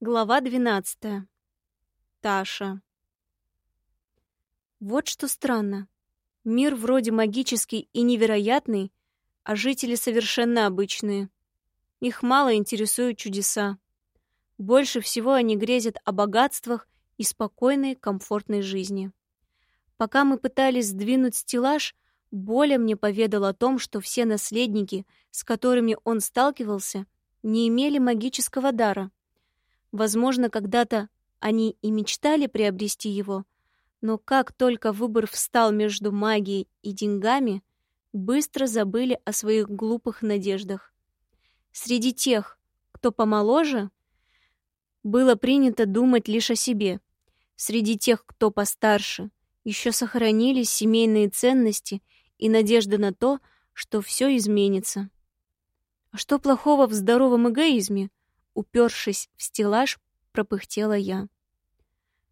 Глава двенадцатая. Таша. Вот что странно. Мир вроде магический и невероятный, а жители совершенно обычные. Их мало интересуют чудеса. Больше всего они грезят о богатствах и спокойной, комфортной жизни. Пока мы пытались сдвинуть стеллаж, Боля мне поведал о том, что все наследники, с которыми он сталкивался, не имели магического дара — Возможно, когда-то они и мечтали приобрести его, но как только выбор встал между магией и деньгами, быстро забыли о своих глупых надеждах. Среди тех, кто помоложе, было принято думать лишь о себе. Среди тех, кто постарше, еще сохранились семейные ценности и надежда на то, что все изменится. А что плохого в здоровом эгоизме? Упершись в стеллаж, пропыхтела я.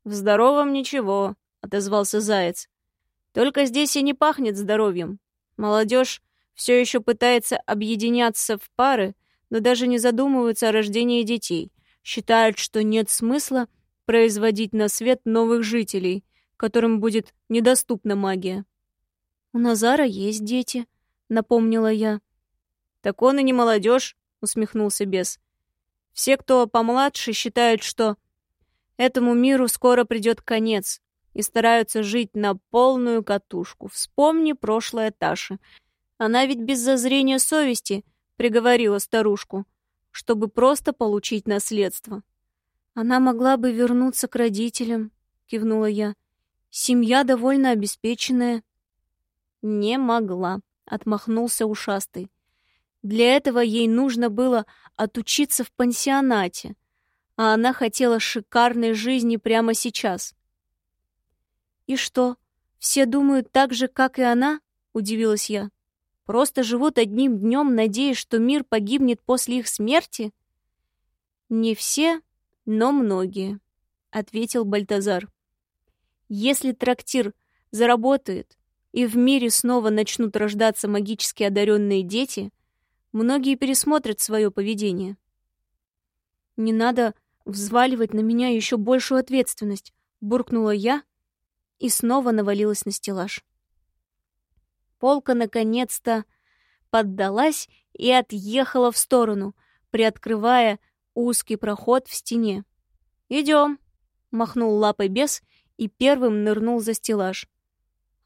«В здоровом ничего», — отозвался Заяц. «Только здесь и не пахнет здоровьем. Молодежь все еще пытается объединяться в пары, но даже не задумываются о рождении детей. Считают, что нет смысла производить на свет новых жителей, которым будет недоступна магия. «У Назара есть дети», — напомнила я. «Так он и не молодежь», — усмехнулся бес. Все, кто помладше, считают, что этому миру скоро придет конец и стараются жить на полную катушку. Вспомни прошлое Таши. Она ведь без зазрения совести приговорила старушку, чтобы просто получить наследство. Она могла бы вернуться к родителям, кивнула я. Семья довольно обеспеченная. Не могла, отмахнулся ушастый. Для этого ей нужно было отучиться в пансионате, а она хотела шикарной жизни прямо сейчас. «И что, все думают так же, как и она?» — удивилась я. «Просто живут одним днем, надеясь, что мир погибнет после их смерти?» «Не все, но многие», — ответил Бальтазар. «Если трактир заработает, и в мире снова начнут рождаться магически одаренные дети, многие пересмотрят свое поведение. «Не надо взваливать на меня еще большую ответственность», — буркнула я и снова навалилась на стеллаж. Полка наконец-то поддалась и отъехала в сторону, приоткрывая узкий проход в стене. «Идем», — махнул лапой бес и первым нырнул за стеллаж.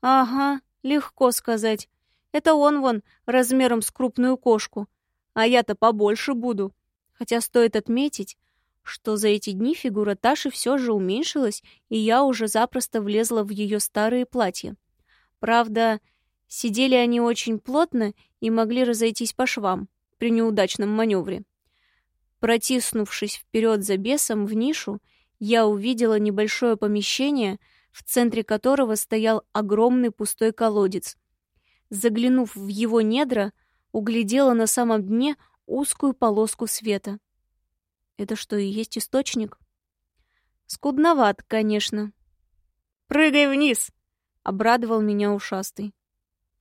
«Ага, легко сказать. Это он вон размером с крупную кошку, а я-то побольше буду. Хотя стоит отметить, что за эти дни фигура Таши все же уменьшилась, и я уже запросто влезла в ее старые платья. Правда, сидели они очень плотно и могли разойтись по швам при неудачном маневре. Протиснувшись вперед за бесом в нишу, я увидела небольшое помещение, в центре которого стоял огромный пустой колодец, заглянув в его недра, углядела на самом дне узкую полоску света. Это что, и есть источник? Скудноват, конечно. «Прыгай вниз!» — обрадовал меня ушастый.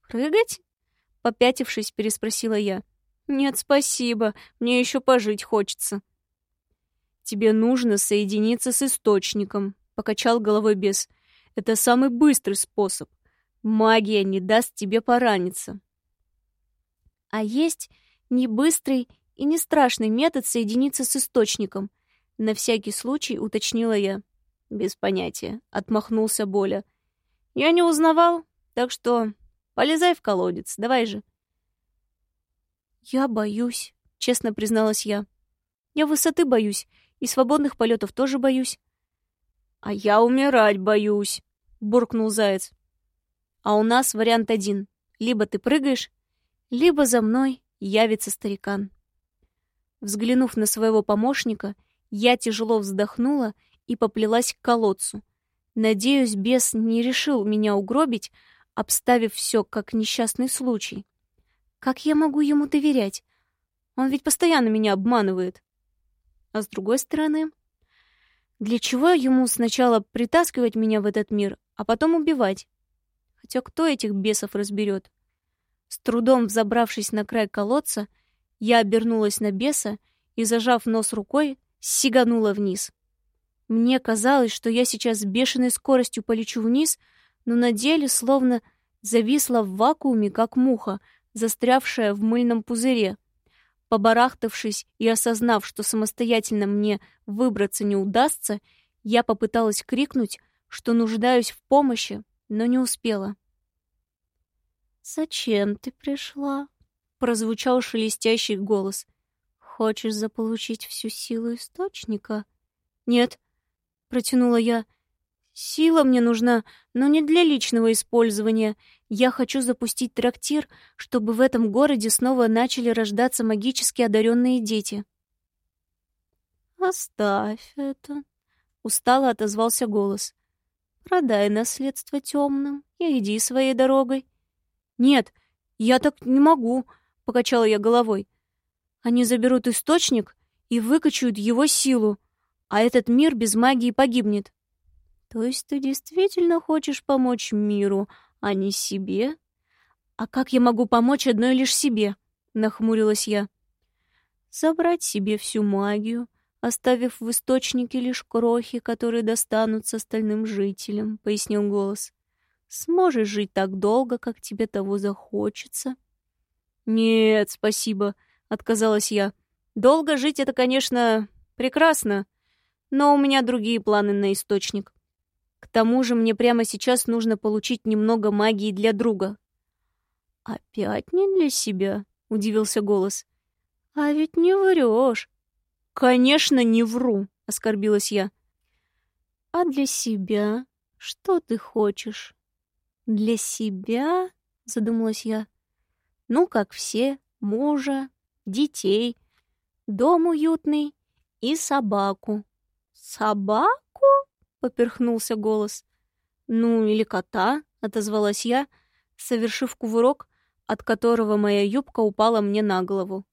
«Прыгать?» — попятившись, переспросила я. «Нет, спасибо, мне еще пожить хочется». «Тебе нужно соединиться с источником», — покачал головой бес. «Это самый быстрый способ. Магия не даст тебе пораниться. А есть не быстрый и не страшный метод соединиться с источником. На всякий случай уточнила я. Без понятия, отмахнулся Боля. Я не узнавал, так что полезай в колодец, давай же. Я боюсь, честно призналась я. Я высоты боюсь и свободных полетов тоже боюсь. А я умирать боюсь, буркнул заяц. А у нас вариант один. Либо ты прыгаешь, либо за мной явится старикан. Взглянув на своего помощника, я тяжело вздохнула и поплелась к колодцу. Надеюсь, бес не решил меня угробить, обставив все как несчастный случай. Как я могу ему доверять? Он ведь постоянно меня обманывает. А с другой стороны, для чего ему сначала притаскивать меня в этот мир, а потом убивать? Хотя кто этих бесов разберет? С трудом взобравшись на край колодца, я обернулась на беса и, зажав нос рукой, сиганула вниз. Мне казалось, что я сейчас с бешеной скоростью полечу вниз, но на деле словно зависла в вакууме, как муха, застрявшая в мыльном пузыре. Побарахтавшись и осознав, что самостоятельно мне выбраться не удастся, я попыталась крикнуть, что нуждаюсь в помощи, но не успела. «Зачем ты пришла?» — прозвучал шелестящий голос. «Хочешь заполучить всю силу источника?» «Нет», — протянула я. «Сила мне нужна, но не для личного использования. Я хочу запустить трактир, чтобы в этом городе снова начали рождаться магически одаренные дети». «Оставь это», — устало отозвался голос. «Продай наследство темным и иди своей дорогой». «Нет, я так не могу», — покачала я головой. «Они заберут источник и выкачают его силу, а этот мир без магии погибнет». «То есть ты действительно хочешь помочь миру, а не себе?» «А как я могу помочь одной лишь себе?» — нахмурилась я. «Забрать себе всю магию, оставив в источнике лишь крохи, которые достанутся остальным жителям», — пояснил голос. Сможешь жить так долго, как тебе того захочется. Нет, спасибо, отказалась я. Долго жить это, конечно, прекрасно, но у меня другие планы на источник. К тому же мне прямо сейчас нужно получить немного магии для друга. Опять не для себя, удивился голос. А ведь не врешь. Конечно, не вру, оскорбилась я. А для себя что ты хочешь? «Для себя?» — задумалась я. «Ну, как все, мужа, детей, дом уютный и собаку». «Собаку?» — поперхнулся голос. «Ну, или кота», — отозвалась я, совершив кувырок, от которого моя юбка упала мне на голову.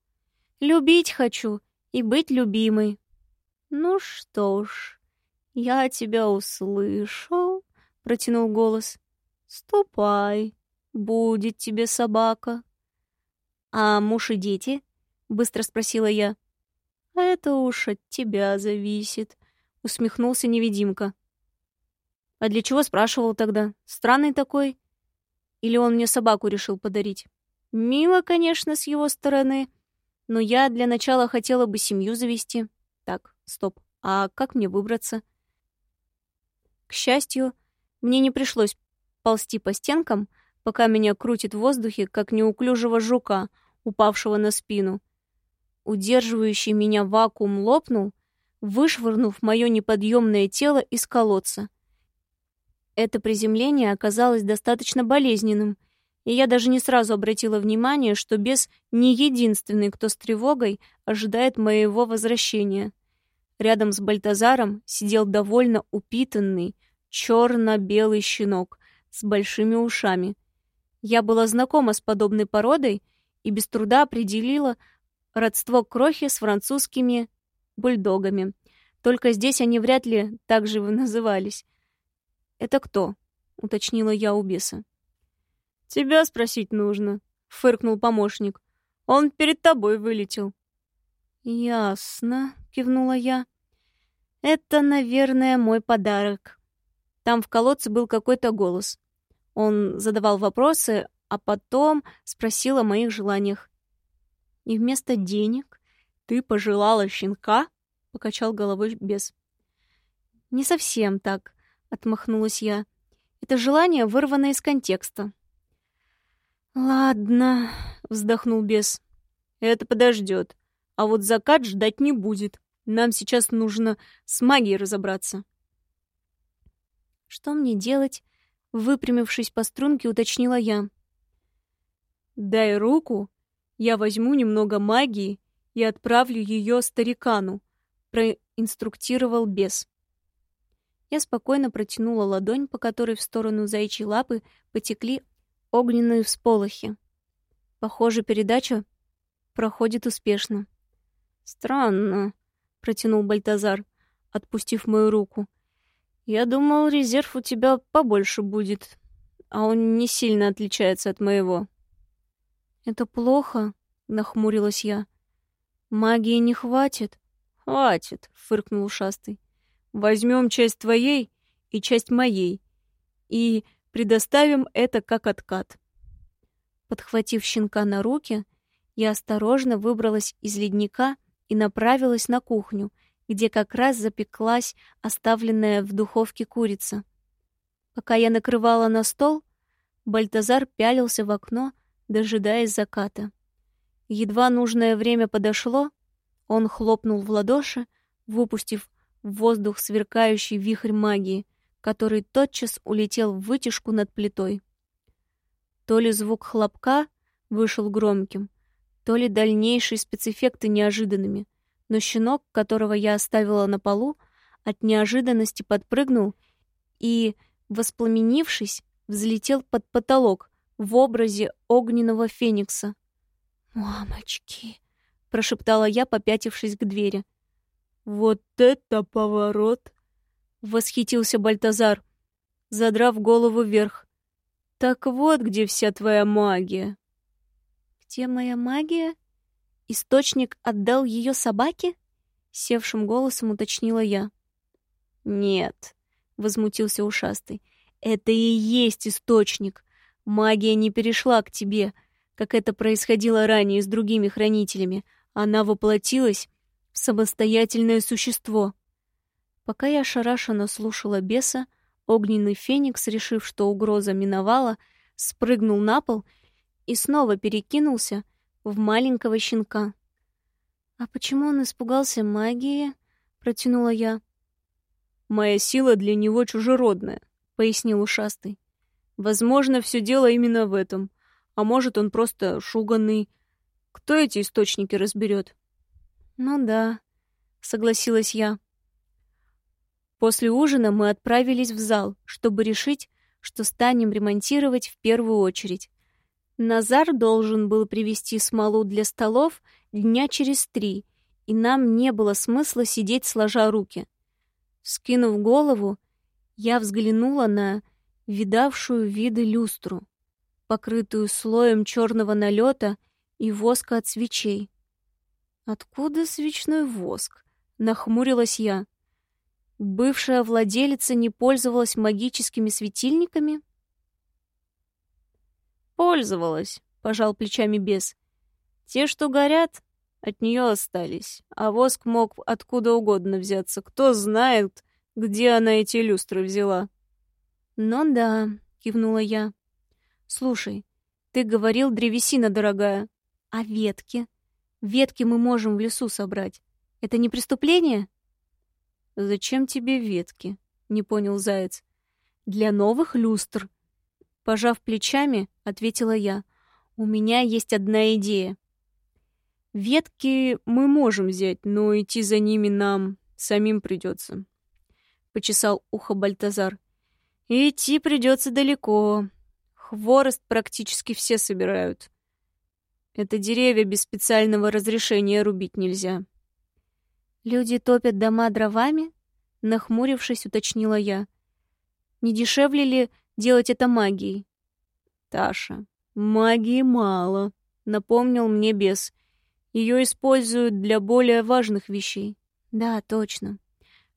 «Любить хочу и быть любимой». «Ну что ж, я тебя услышал», — протянул голос. «Ступай, будет тебе собака». «А муж и дети?» — быстро спросила я. «А это уж от тебя зависит», — усмехнулся невидимка. «А для чего спрашивал тогда? Странный такой. Или он мне собаку решил подарить? Мило, конечно, с его стороны, но я для начала хотела бы семью завести. Так, стоп, а как мне выбраться?» К счастью, мне не пришлось ползти по стенкам, пока меня крутит в воздухе, как неуклюжего жука, упавшего на спину. Удерживающий меня вакуум лопнул, вышвырнув мое неподъемное тело из колодца. Это приземление оказалось достаточно болезненным, и я даже не сразу обратила внимание, что бес не единственный, кто с тревогой ожидает моего возвращения. Рядом с Бальтазаром сидел довольно упитанный, черно-белый щенок, с большими ушами. Я была знакома с подобной породой и без труда определила родство крохи с французскими бульдогами. Только здесь они вряд ли так же назывались. «Это кто?» — уточнила я у беса. «Тебя спросить нужно», — фыркнул помощник. «Он перед тобой вылетел». «Ясно», — кивнула я. «Это, наверное, мой подарок». Там в колодце был какой-то голос. Он задавал вопросы, а потом спросил о моих желаниях. «И вместо денег ты пожелала щенка?» — покачал головой бес. «Не совсем так», — отмахнулась я. «Это желание вырвано из контекста». «Ладно», — вздохнул бес. «Это подождет. А вот закат ждать не будет. Нам сейчас нужно с магией разобраться». «Что мне делать?» Выпрямившись по струнке, уточнила я. «Дай руку, я возьму немного магии и отправлю ее старикану», — проинструктировал бес. Я спокойно протянула ладонь, по которой в сторону заячьей лапы потекли огненные всполохи. Похоже, передача проходит успешно. «Странно», — протянул Бальтазар, отпустив мою руку. Я думал, резерв у тебя побольше будет, а он не сильно отличается от моего. Это плохо, нахмурилась я. Магии не хватит. «Хватит», — фыркнул ушастый. «Возьмем часть твоей и часть моей и предоставим это как откат». Подхватив щенка на руки, я осторожно выбралась из ледника и направилась на кухню, где как раз запеклась оставленная в духовке курица. Пока я накрывала на стол, Бальтазар пялился в окно, дожидаясь заката. Едва нужное время подошло, он хлопнул в ладоши, выпустив в воздух сверкающий вихрь магии, который тотчас улетел в вытяжку над плитой. То ли звук хлопка вышел громким, то ли дальнейшие спецэффекты неожиданными, но щенок, которого я оставила на полу, от неожиданности подпрыгнул и, воспламенившись, взлетел под потолок в образе огненного феникса. «Мамочки!» — прошептала я, попятившись к двери. «Вот это поворот!» — восхитился Бальтазар, задрав голову вверх. «Так вот где вся твоя магия!» «Где моя магия? Источник отдал ее собаке?» — севшим голосом уточнила я. «Нет», — возмутился ушастый, — «это и есть источник. Магия не перешла к тебе, как это происходило ранее с другими хранителями. Она воплотилась в самостоятельное существо». Пока я ошарашенно слушала беса, огненный феникс, решив, что угроза миновала, спрыгнул на пол и снова перекинулся в маленького щенка. «А почему он испугался магии?» — протянула я. «Моя сила для него чужеродная», — пояснил ушастый. «Возможно, все дело именно в этом. А может, он просто шуганный. Кто эти источники разберет?» «Ну да», — согласилась я. После ужина мы отправились в зал, чтобы решить, что станем ремонтировать в первую очередь. Назар должен был привезти смолу для столов дня через три, и нам не было смысла сидеть сложа руки. Скинув голову, я взглянула на видавшую виды люстру, покрытую слоем черного налета и воска от свечей. «Откуда свечной воск?» — нахмурилась я. «Бывшая владелица не пользовалась магическими светильниками?» «Пользовалась», — пожал плечами бес. «Те, что горят, от нее остались, а воск мог откуда угодно взяться. Кто знает, где она эти люстры взяла. «Ну да», — кивнула я. «Слушай, ты говорил, древесина дорогая. А ветки? Ветки мы можем в лесу собрать. Это не преступление?» «Зачем тебе ветки?» — не понял Заяц. «Для новых люстр». Пожав плечами, ответила я. «У меня есть одна идея. Ветки мы можем взять, но идти за ними нам самим придется. Почесал ухо Бальтазар. Идти придется далеко. Хворост практически все собирают. Это деревья без специального разрешения рубить нельзя. Люди топят дома дровами? Нахмурившись, уточнила я. Не дешевле ли делать это магией? Таша, магии мало, напомнил мне бес. Ее используют для более важных вещей. Да, точно.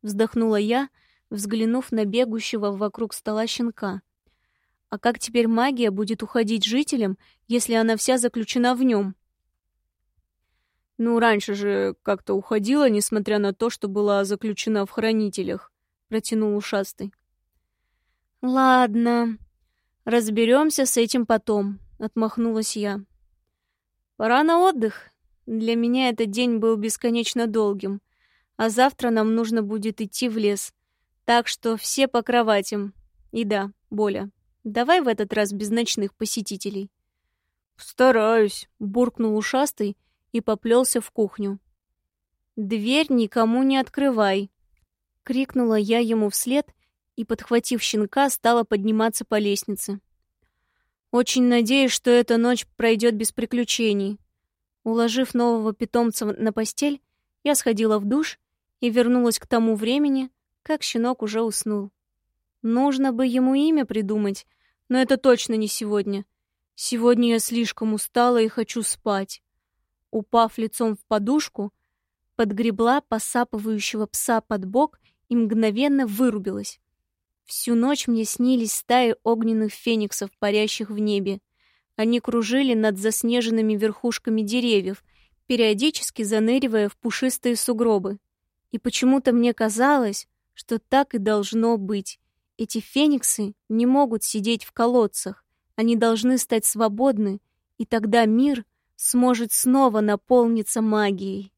Вздохнула я, взглянув на бегущего вокруг стола щенка. А как теперь магия будет уходить жителям, если она вся заключена в нем? Ну, раньше же как-то уходила, несмотря на то, что была заключена в хранителях, протянул ушастый. Ладно, разберемся с этим потом, отмахнулась я. Пора на отдых. Для меня этот день был бесконечно долгим, а завтра нам нужно будет идти в лес. Так что все по кроватям. И да, Боля, давай в этот раз без ночных посетителей. «Стараюсь», — буркнул ушастый и поплелся в кухню. «Дверь никому не открывай!» — крикнула я ему вслед и, подхватив щенка, стала подниматься по лестнице. Очень надеюсь, что эта ночь пройдет без приключений. Уложив нового питомца на постель, я сходила в душ и вернулась к тому времени, как щенок уже уснул. Нужно бы ему имя придумать, но это точно не сегодня. Сегодня я слишком устала и хочу спать. Упав лицом в подушку, подгребла посапывающего пса под бок и мгновенно вырубилась. Всю ночь мне снились стаи огненных фениксов, парящих в небе. Они кружили над заснеженными верхушками деревьев, периодически заныривая в пушистые сугробы. И почему-то мне казалось, что так и должно быть. Эти фениксы не могут сидеть в колодцах, они должны стать свободны, и тогда мир сможет снова наполниться магией.